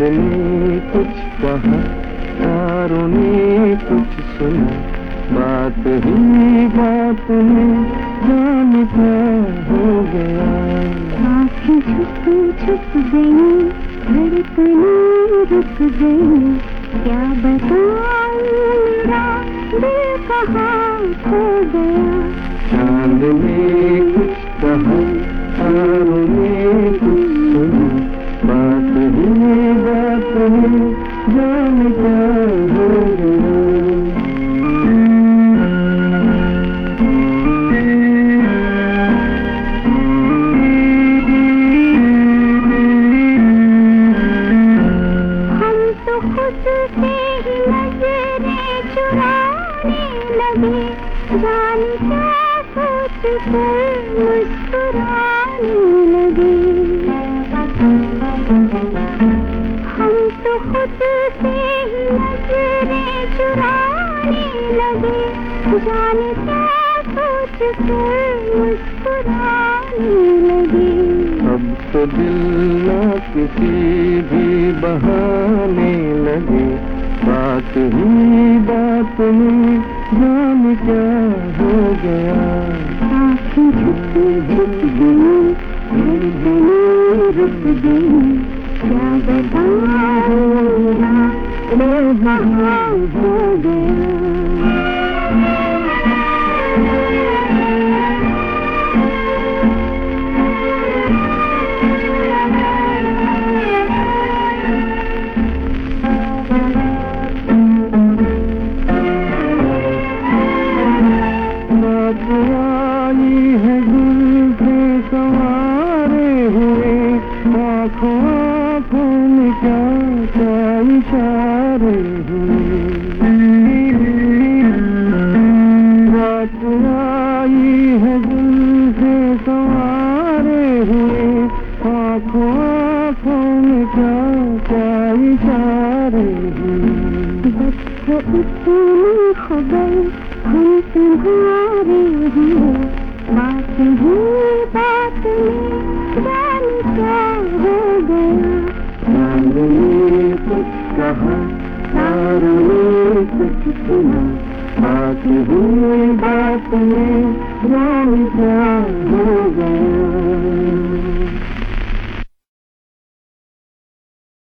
ने कुछ कहा तारों ने कुछ सुना। बात ही बात में जान हो गया। आँखें छुप छुप गई धड़कने रुक गई। क्या बताऊँ मेरा दिल कहाँ खो गया। चाँद ने कुछ कहा जान क्या सोच कर मुस्कुराने लगे जान क्या सोच कर मुस्कुराने लगे। अब तो दिल ना किसी भी बहाने लगे। बात ही बात में जान क्या हो गया। आँखें झुक झुक गई धड़कनें रुक गई। क्या बताऊँ मैं कहाँ हो गया? आई है दिल से संवारे हुए, आँखों आँखों में क्या क्या इशारे हुए। बात आई है दिल से संवारे हुए, आँखों क्या क्या इशारे हुए। खबर हम बात हुई बात में जान क्या हो गया। कहा बात में क्या हो